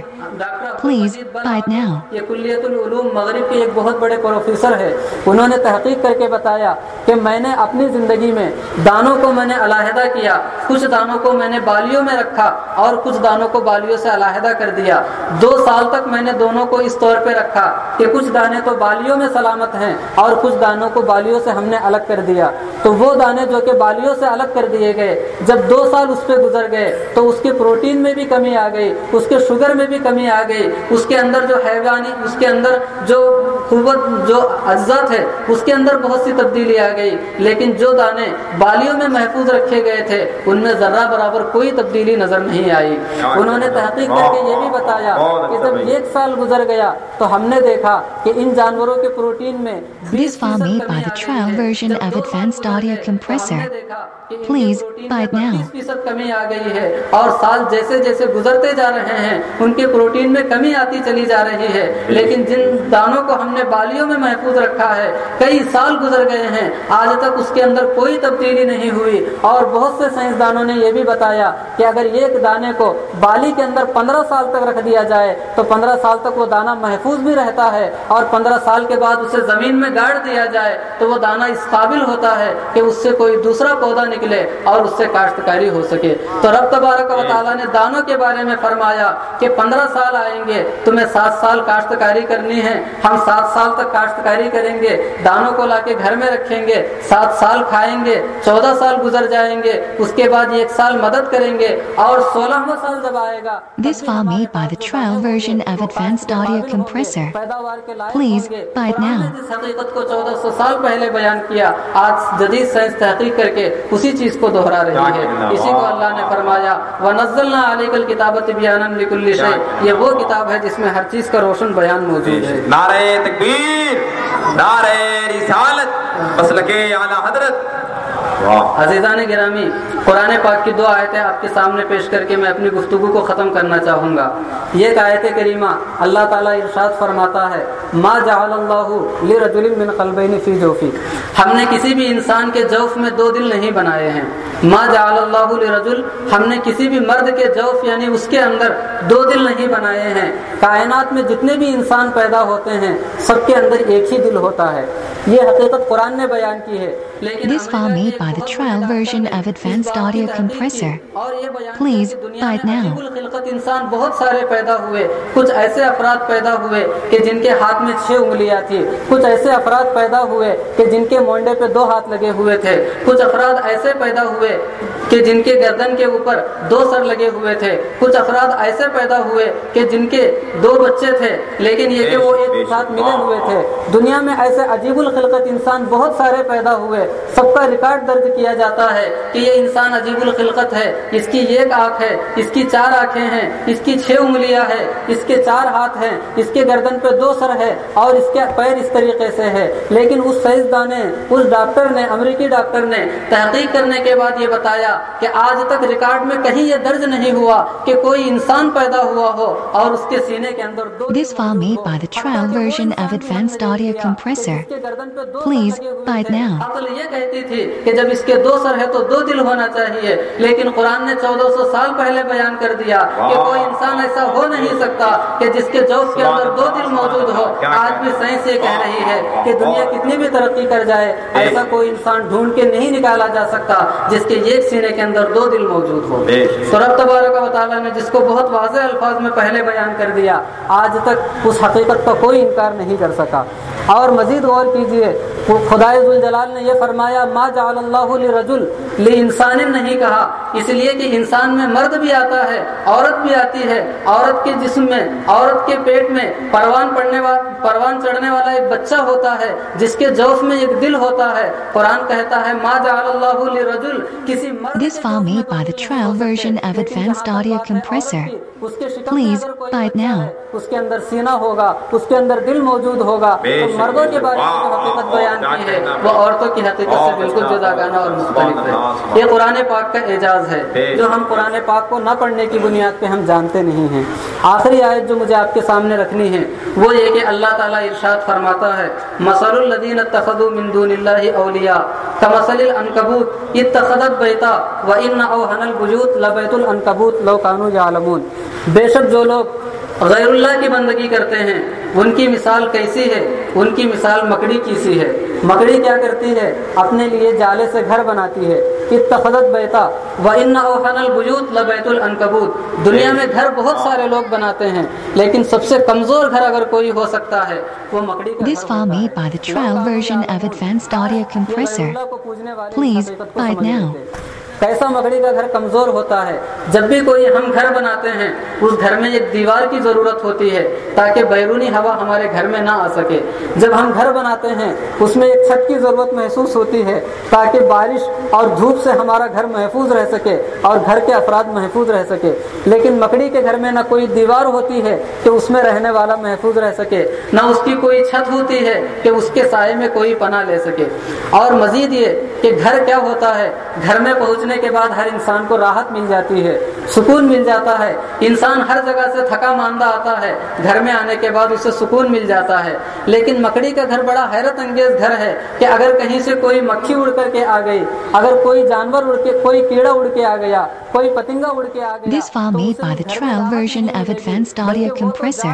S3: Please buy it now.
S2: یہ کلیت العلوم مغرب کے ایک بہت بڑے پروفیسر ہے انہوں نے تحقیق کر کے بتایا کہ میں نے اپنی زندگی میں دانوں کو میں نے علیحدہ کیا کچھ دانوں کو میں نے بالیوں میں رکھا اور کچھ دانوں کو بالیوں سے علیحدہ کر دیا دو سال تک میں نے دونوں کو اس طور پہ رکھا کہ کچھ دانے دانے تو بالیوں میں سلامت ہیں اور کچھ دانوں کو بالیوں سے ہم نے الگ کر دیا۔ تو وہ دانے جو کہ بالیوں سے الگ کر دیے گئے، جب دو سال اس پہ گزر گئے، تو اس کے پروٹین میں بھی کمی آ گئی، اس کے شوگر میں بھی کمی آ گئی، اس کے اندر جو حیوانی، اس کے اندر جو قوت، جو اجزا ہے، اس کے اندر بہت سی تبدیلی آ گئی۔ لیکن جو دانے بالیوں میں محفوظ رکھے گئے تھے، ان میں ذرہ برابر کوئی تبدیلی نظر نہیں آئی۔ انہوں نے تحقیق کر کے یہ بھی بتایا کہ جب ایک سال گزر گیا، تو ہم نے دیکھا کہ ان جانوروں کے پروٹین میں
S3: This file made by the trial version of Advanced Audio Compressor. Now.
S2: فیصد کمی آ گئی ہے اور سال جیسے جیسے گزرتے جا رہے ہیں ان کے پروٹین میں کمی آتی چلی جا رہی ہے۔ لیکن جن دانوں کو ہم نے بالیوں میں محفوظ رکھا ہے کئی سال گزر گئے ہیں۔ آج تک اس کے اندر کوئی تبدیلی نہیں ہوئی۔ اور بہت سے سائنسدانوں نے یہ بھی بتایا کہ اگر ایک دانے کو بالی کے اندر پندرہ سال تک رکھ دیا جائے تو پندرہ سال تک وہ دانہ محفوظ بھی رہتا ہے۔ اور پندرہ سال کے بعد اسے زمین میں گاڑ دیا جائے تو وہ دانہ اس قابل ہوتا ہے کہ اس سے کوئی دوسرا پودا نکلے اور اس سے کاشتکاری ہو سکے تو رب تبارک و تعالیٰ نے دانوں کے بارے میں فرمایا کہ پندرہ سال آئیں گے تمہیں سات سال کاشتکاری کرنی ہے ہم سات سال تک کاشتکاری کریں گے دانوں کو لا کے گھر میں رکھیں گے سات سال کھائیں گے چودہ سال گزر جائیں گے اس کے بعد ایک سال مدد کریں گے اور سولہواں سال جب آئے گا
S3: This file made by the trial version of Advanced Audio Compressor. Please buy it now.
S2: حقیقت کو چودہ سو سال پہلے بیان کیا آج جدید سائنس تحقیق کر کے اسی چیز کو دوہرا رہی ہے۔ اسی کو اللہ نے فرمایا عَلَيْكَ الْكِتَابَةِ بِيَانًا لِكُلِّ شَيْءٍ۔ یہ وہ کتاب ہے جس میں ہر چیز کا روشن بیان موجود ہے۔
S1: نعرہ تکبیر نعرہ رسالت مسلک اعلی حضرت۔
S2: عزیزان گرامی، قرآن پاک کی دو آیتیں آپ کے سامنے پیش کر کے میں اپنی گفتگو کو ختم کرنا چاہوں گا۔ یہ ایک آیت کریمہ اللہ تعالیٰ ارشاد فرماتا ہے، ما جعل اللہ لرجل من قلبین فی جوفی ہم نے کسی بھی انسان کے جوف میں دو دل نہیں بنائے ہیں۔ ما جعل اللہ لرجل، ہم نے کسی بھی مرد کے جوف یعنی اس کے اندر دو دل نہیں بنائے ہیں۔ کائنات میں جتنے بھی انسان پیدا ہوتے ہیں، سب کے اندر ایک ہی دل ہوتا ہے۔ یہ حقیقت قرآن نے بیان کی ہے۔
S3: This file made by the trial version of Advanced Audio Compressor.
S2: اور یہ بیان
S3: Please buy it now.
S2: عجیب الخلقت انسان بہت سارے پیدا ہوئے کچھ ایسے افراد پیدا ہوئے کہ جن کے ہاتھ میں چھ انگلیاں تھی کچھ ایسے افراد پیدا ہوئے کہ جن کے مونڈے پہ دو ہاتھ لگے ہوئے تھے کچھ افراد ایسے پیدا ہوئے کہ جن کے گردن کے اوپر دو سر لگے ہوئے تھے کچھ افراد ایسے پیدا ہوئے کہ جن کے دو بچے تھے لیکن یہ کہ وہ ایک ساتھ ملے ہوئے تھے دنیا میں ایسے عجیب الخلقت انسان بہت سارے پیدا ہوئے سب کا ریکارڈ درج کیا جاتا ہے کہ یہ انسان عجیب الخلقت ہے اس کی ایک آنکھ ہے اس کی چار آنکھیں ہیں اس کی چھ انگلیاں ہیں اس کے چار ہاتھ ہیں اس کے گردن پہ دو سر ہے اور اس کے پیر اس طریقے سے ہے لیکن اس سائنسداں نے اس ڈاکٹر نے امریکی ڈاکٹر نے تحقیق کرنے کے بعد یہ بتایا کہ آج تک ریکارڈ میں کہیں یہ درج نہیں ہوا کہ کوئی انسان پیدا ہوا ہو اور اس کے سینے کے اندر دو
S3: This file made by the trial version of Advanced Audio Compressor. Please buy it now.
S2: یہ کہتی تھی کہ جب اس کے دو سر ہے تو دو دل ہونا چاہیے لیکن قرآن نے چودہ سو سال پہلے بیان کر دیا کہ کوئی انسان ایسا ہو نہیں سکتا کہ جس کے جوف کے اندر دو دل موجود ہو۔ آج بھی سائنس یہ کہہ رہی ہے کہ دنیا کتنی بھی ترقی کر جائے ایسا کوئی انسان ڈھونڈ کے نہیں نکالا جا سکتا جس کے ایک سینے کے اندر دو دل موجود ہو تو رب تبارک و تعالیٰ نے جس کو بہت واضح الفاظ میں پہلے بیان کر دیا آج تک اس حقیقت کا کوئی انکار نہیں کر سکا۔ اور مزید غور کیجیے خدائے ذوالجلال نے یہ فرمایا ما جعل اللہ لرجل لانسان نہیں کہا اس لیے کہ انسان میں مرد بھی آتا ہے عورت بھی آتی ہے عورت کے جسم میں عورت کے پیٹ میں پروان پڑنے والا پروان چڑھنے والا ایک بچہ ہوتا ہے جس کے جوف میں ایک دل ہوتا ہے قرآن کہتا ہے ما جعل اللہ لرجل کسی مرد
S3: This file made by the trial version of Advanced Audio Compressor.
S2: اس کے شکم
S3: Please buy it now.
S2: اس کے اندر سینہ ہوگا اس کے اندر دل موجود ہوگا تو مردوں کے۔ بارے میں جو حقیقت بیان کی ہے وہ عورتوں کی حقیقت سے
S1: بہت
S2: بالکل۔ جدا گانا اور مختلف ہے یہ قرآن پاک کا اعجاز ہے
S1: بے
S2: جو۔ ہم قرآن پاک کو نہ پڑھنے کی بنیاد پہ ہم جانتے نہیں ہیں آخری آیت جو مجھے آپ کے سامنے رکھنی ہے وہ یہ کہ اللہ تعالیٰ ارشاد فرماتا ہے مسل الدین من دون اللہ اولیاء کمثل العنکبوت اتخذت بیتا وان اوهن البیوت لبیت العنکبوت لو كانوا يعلمون بے شک جو لوگ غیر اللہ کی بندگی کرتے ہیں۔ ان کی مثال کیسی ہے؟ ان کی مثال مکڑی کی سی ہے۔ مکڑی کیا کرتی ہے؟ اپنے لیے جالے سے گھر بناتی ہے۔ اتخذت بیتا۔ وان اوهن البیوت لبیت العنکبوت دنیا میں گھر بہت سارے لوگ بناتے ہیں لیکن سب سے کمزور گھر اگر کوئی ہو سکتا ہے وہ مکڑی کا
S3: This file made by the trial version of Advanced Audio Compressor. Please buy it now.
S2: کیسا مکڑی کا گھر کمزور ہوتا ہے؟ جب بھی کوئی ہم گھر بناتے ہیں، اس گھر میں ایک دیوار کی ضرورت ہوتی ہے تاکہ بیرونی ہوا ہمارے گھر میں نہ آ سکے۔ جب ہم گھر بناتے ہیں، اس میں ایک چھت کی ضرورت محسوس ہوتی ہے تاکہ بارش اور دھوپ سے ہمارا گھر محفوظ رہ سکے اور گھر کے افراد محفوظ رہ سکے۔ لیکن مکڑی کے گھر میں نہ کوئی دیوار ہوتی ہے کہ اس میں رہنے والا محفوظ رہ سکے، نہ اس کی کوئی چھت ہوتی ہے کہ اس کے سائے میں کوئی پناہ لے سکے۔ اور مزید یہ کہ گھر کیا ہوتا ہے؟ گھر میں پہنچنے کے بعد ہر انسان کو راحت مل جاتی ہے سکون مل جاتا ہے۔ انسان ہر جگہ سے تھکا ماندہ آتا ہے گھر میں آنے کے بعد اسے سکون مل جاتا ہے۔ لیکن مکڑی کا گھر بڑا حیرت انگیز گھر ہے کہ اگر کہیں سے کوئی مکھی اڑ کر کے آ گئی اگر کوئی جانور اڑ کے کوئی کیڑا اڑ کے آ گیا کوئی پتنگا اڑ کے آ گیا
S3: This file made by the trial version of Advanced Audio Compressor.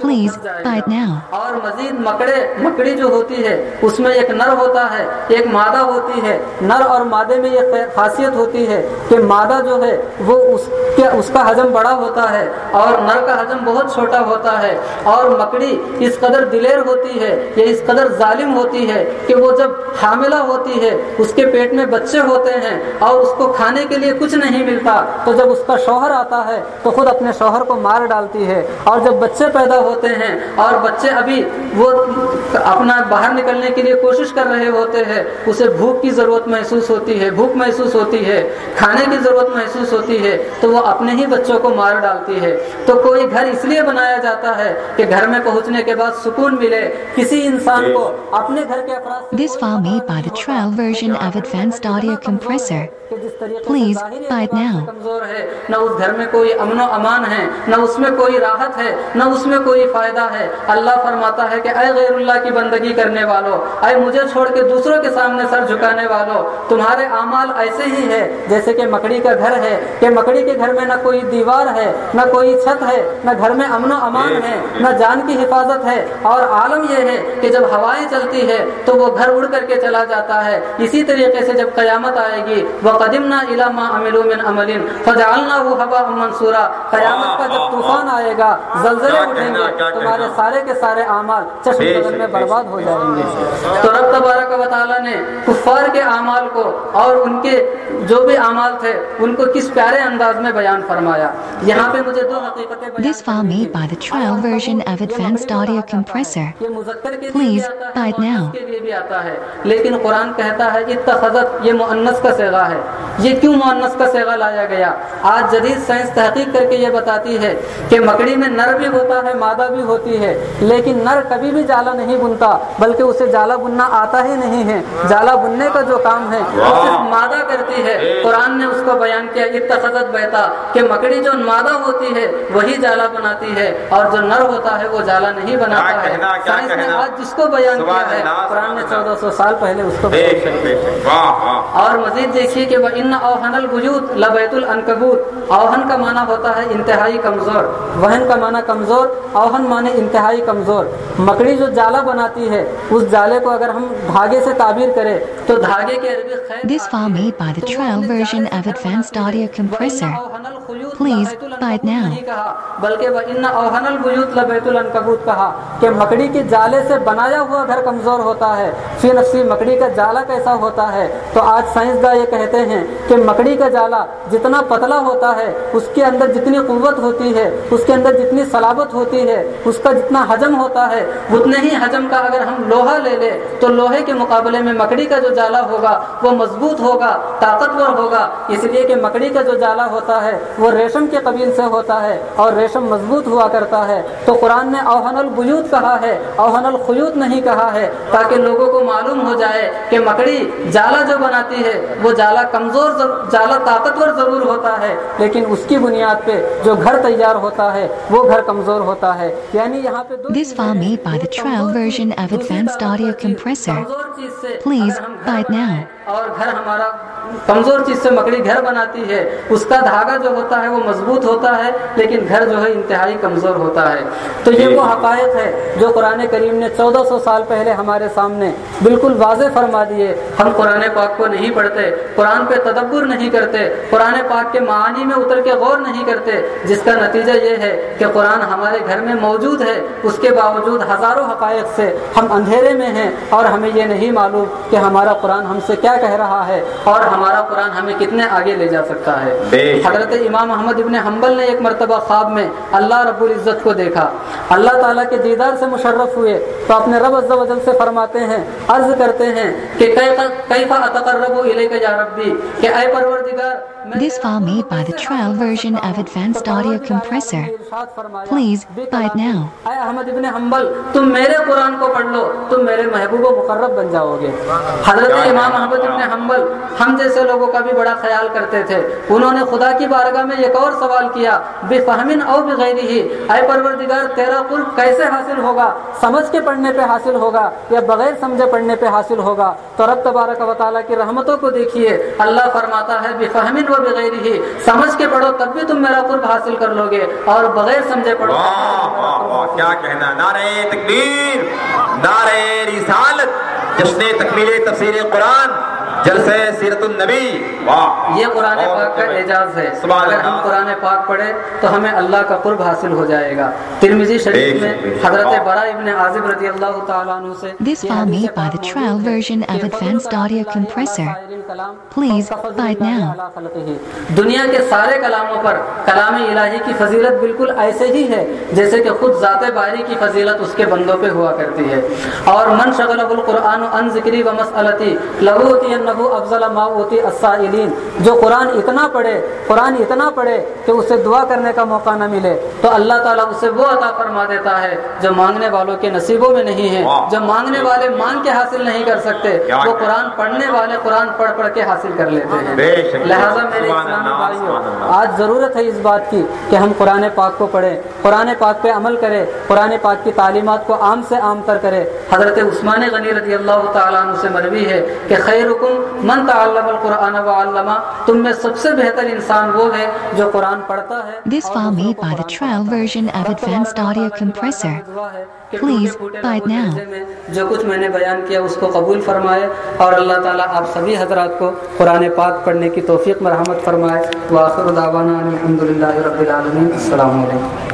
S3: Please buy it now.
S2: اور مزید مکڑے مکڑی جو ہوتی ہے اس میں ایک نر ہوتا ہے ایک مادہ ہوتی ہے۔ نر اور مادے میں یہ خاصیت ہوتی ہے کہ مادہ جو ہے وہ اس کے اس کا حجم بڑا ہوتا ہے اور نر کا حجم بہت چھوٹا ہوتا ہے اور مکڑی اس قدر دلیر ہوتی ہے یا اس قدر ظالم ہوتی ہے کہ وہ جب حاملہ ہوتی ہے، اس کے پیٹ میں بچے ہوتے ہیں اور اس کو کھانے کے لیے کچھ نہیں ملتا، تو جب اس کا شوہر آتا ہے تو خود اپنے شوہر کو مار ڈالتی ہے اور جب بچے پیدا ہوتے ہیں اور بچے ابھی وہ اپنا باہر نکلنے کے لیے کوشش کر رہے ہوتے ہیں، اسے بھوک کی ضرورت محسوس ہوتی ہے، بھوک محسوس ہوتی ہے کھانے کی ضرورت محسوس ہوتی ہے تو وہ اپنے ہی بچوں کو مار ڈالتی ہے تو کوئی گھر اس لیے بنایا جاتا ہے کہ گھر میں پہنچنے کے بعد سکون ملے کسی انسان کو اپنے گھر کے افراد
S3: This file made by the trial version of Advanced Audio Compressor. Please buy it now.
S2: کمزور ہے نہ اس گھر میں کوئی امن و امان ہے نہ اس میں کوئی راحت ہے نہ اس میں کوئی فائدہ ہے اللہ فرماتا ہے کہ اے غیر اللہ کی بندگی کرنے والوں اے مجھے چھوڑ کے دوسروں کے سامنے سر جھکانے والوں تمہارے اعمال ایسے ہی ہے۔ جیسے کہ مکڑی کا گھر ہے کہ مکڑی کے گھر میں نہ کوئی دیوار ہے نہ کوئی چھت ہے نہ گھر میں امن و امان ہے نہ جان کی حفاظت ہے۔ اور عالم یہ ہے کہ جب ہوائیں چلتی ہے تو وہ گھر اڑ کر کے چلا جاتا ہے۔ اسی طریقے سے جب قیامت آئے گی وہ قدمنا علامہ املو من وہ ہوا منصورا قیامت کا جب طوفان آئے گا زلزلے اٹھیں گے تمہارے۔ سارے کے سارے اعمال چشم میں برباد۔ ہو جائیں گے۔ تو رب تبارک و تعالیٰ نے کفار کے اعمال کو اور ان کے جو بھی اعمال تھے ان کو کس پیارے انداز میں بیان فرمایا۔ یہاں پہ مجھے دو حقیقتیں بیان
S3: This file made by the trial version of Advanced Audio Compressor. Please, buy it now.
S2: کے لیے بھی آتا ہے۔ لیکن قرآن کہتا ہے اتخذت یہ مؤنث کا صیغہ ہے۔ یہ کیوں مؤنث کا صیغہ لایا گیا؟ آج جدید سائنس تحقیق کر کے یہ بتاتی ہے کہ مکڑی میں نر بھی ہوتا ہے مادہ بھی ہوتی ہے۔ لیکن نر کبھی بھی جالا نہیں بنتا بلکہ اسے جالا بننا آتا ہی نہیں ہے۔ جالا بننے کا جو کام ہے وہ صرف مادہ کرتی ہے۔ قرآن نے اس کو بیان کیا اتخذت بیتا کہ مکڑی جو مادہ ہوتی ہے وہی جالا بناتی ہے اور جو نر ہوتا ہے وہ جالا نہیں بناتا ہے۔ سائنس نے؟ آج جس کو بیان کیا ہے قرآن نے چودہ سو سال پہلے اس کو
S1: بے
S2: بیان
S1: شک
S2: کر
S1: بے
S2: دیا
S1: شک۔ واہ واہ۔
S2: اور مزید دیکھیے کہ وہ ان اوہن البیوت لبیت العنکبوت اوہن کا معنی ہوتا ہے انتہائی کمزور۔ وہن کا معنی کمزور اوہن معنی انتہائی کمزور۔ مکڑی جو جالا بناتی ہے اس جالے کو اگر ہم دھاگے سے تعبیر کریں تو دھاگے کے عربی خیر
S3: This the trial version of Advanced Audio Compressor. Please, buy it now.
S2: نہیں کہا بلکہ وہ ان اوہن البیوت لبیت العنکبوت کہا کہ مکڑی کے جالے سے بنایا ہوا گھر کمزور ہوتا ہے فی نفسی مکڑی کا جالا کیسا ہوتا ہے تو آج سائنسداں یہ کہتے ہیں کہ مکڑی کا جالا جتنا پتلا ہوتا ہے اس کے اندر جتنی قوت ہوتی ہے اس کے اندر جتنی صلابت ہوتی ہے اس کا جتنا حجم ہوتا ہے اتنے ہی حجم کا اگر ہم لوہا لے لیں تو لوہے کے مقابلے میں مکڑی کا جو جالا ہوگا وہ مضبوط ہوگا طاقتور ہوگا اس لیے کہ مکڑی کا جو جالا ہوتا ہے وہ ریشم کے قبیل سے ہوتا ہے اور ریشم مضبوط ہوا کرتا ہے تو قرآن نے اوہن البیوت کہا ہے اوہن الخیوت نہیں کہا ہے تاکہ لوگوں کو معلوم ہو جائے کہ مکڑی جالا جو بناتی ہے وہ جالا کمزور جالا طاقتور ضرور ہوتا ہے لیکن اس کی بنیاد پہ جو گھر تیار ہوتا ہے وہ گھر کمزور ہوتا ہے یعنی یہاں پہ
S3: This file made by the trial version of Advanced Audio۔ Compressor. Please, buy it now.
S2: اور گھر ہمارا کمزور چیز سے مکڑی گھر بناتی ہے۔ اس کا دھاگا جو ہوتا ہے وہ مضبوط ہوتا ہے لیکن گھر جو ہے انتہائی کمزور ہوتا ہے۔ تو یہ وہ حقائق ہے جو قرآن کریم نے چودہ سو سال پہلے ہمارے سامنے بالکل واضح فرما دیے۔ ہم قرآن پاک کو نہیں پڑھتے قرآن پہ تدبر نہیں کرتے قرآن پاک کے معانی میں اتر کے غور نہیں کرتے۔ جس کا نتیجہ یہ ہے کہ قرآن ہمارے گھر میں موجود ہے اس کے باوجود ہزاروں حقائق سے ہم اندھیرے میں ہیں اور ہمیں یہ نہیں معلوم کہ ہمارا قرآن ہم سے کیا کہہ رہا ہے اور ہمارا قرآن ہمیں کتنے آگے لے جا سکتا ہے۔ حضرت امام احمد ابن حنبل نے ایک مرتبہ خواب میں اللہ رب العزت کو دیکھا اللہ تعالیٰ کے دیدار سے مشرف ہوئے تو اپنے رب عز و جل سے فرماتے ہیں عرض کرتے ہیں کہ کیفا اتقرب الیک یا ربی کہ اے پروردگار میں
S3: This file made by the trial version of Advanced Audio Compressor. Please, buy it now.
S2: اے احمد ابن حنبل تم میرے قرآن کو پڑھ لو تم میرے محبوب و مقرب بن جاؤ گے حضرت امام احمد ابن حنبل، ہم جیسے لوگوں کا بھی بڑا خیال کرتے تھے۔ انہوں نے خدا کی بارگاہ میں ایک اور سوال کیا بے فہمن او بغیر ہی اے پروردگار، تیرا قرب کیسے حاصل ہوگا؟ سمجھ کے پڑھنے پہ حاصل ہوگا یا بغیر سمجھے پڑھنے پہ حاصل ہوگا؟ تو رب تبارک و تعالیٰ کی رحمتوں کو دیکھیے۔ اللہ فرماتا ہے بے فہمن و بغیر ہی سمجھ کے پڑھو، تب بھی تم میرا قرب حاصل کر لو گے۔ اور بغیر سمجھے پڑھو۔
S1: واہ واہ واہ، کیا کہنا، نعرہ تکبیر، نعرہ رسالت۔ جشن تکمیل تفسیر قرآن جلسہ سیرت النبی واہ
S2: یہ قرآن پاک کا اعجاز ہے اگر ہم۔ قرآن پاک پڑھے تو ہمیں اللہ کا قرب حاصل ہو جائے گا ترمیزی شریف میں۔ حضرت برا ابن عازب رضی اللہ تعالیٰ عنہ سے
S3: This
S2: یہ
S3: file
S2: حدیث
S3: made by the trial version of
S2: کہ
S3: Advanced Audio Compressor. Please, buy it now.
S2: دنیا کے سارے کلاموں پر کلام الہی کی فضیلت بالکل ایسے ہی ہے جیسے کہ خود ذات باری کی فضیلت اس کے بندوں پہ ہوا کرتی ہے اور من شغل القرآن ان ذکری و مسئلتی لہو ہوتی افضل ما ہوتی السائلین جو قرآن اتنا پڑھے قرآن اتنا پڑھے کہ اسے دعا کرنے کا موقع نہ ملے تو اللہ تعالیٰ اسے وہ عطا فرما دیتا ہے جو مانگنے والوں کے نصیبوں میں نہیں ہے۔ جو مانگنے والے مانگ کے حاصل نہیں کر سکتے وہ۔ قرآن پڑھنے والے قرآن پڑھ پڑھ کے حاصل کر لیتے ہیں۔ لہٰذا میرے اسلامی بھائیوں۔ آج ضرورت ہے اس بات کی کہ ہم قرآن پاک کو پڑھیں قرآن پاک پہ عمل کریں قرآن پاک کی تعلیمات کو عام سے عام تر کریں حضرت عثمان غنی رضی اللہ تعالیٰ عنہ سے مروی ہے کہ خیرکم من تعلم القرآن و علما تم میں سب سے بہتر انسان وہ ہے جو قرآن پڑھتا ہے۔
S3: This file made by the trial version of Advanced Audio Compressor. Please, buy it now.
S2: جو کچھ میں نے بیان کیا اس کو قبول فرمائے اور اللہ تعالیٰ آپ سبھی حضرات کو قرآن پاک پڑھنے کی توفیق مرحمت فرمائے۔ وآخر دعوانا الحمد للہ رب العالمین۔ السلام علیکم۔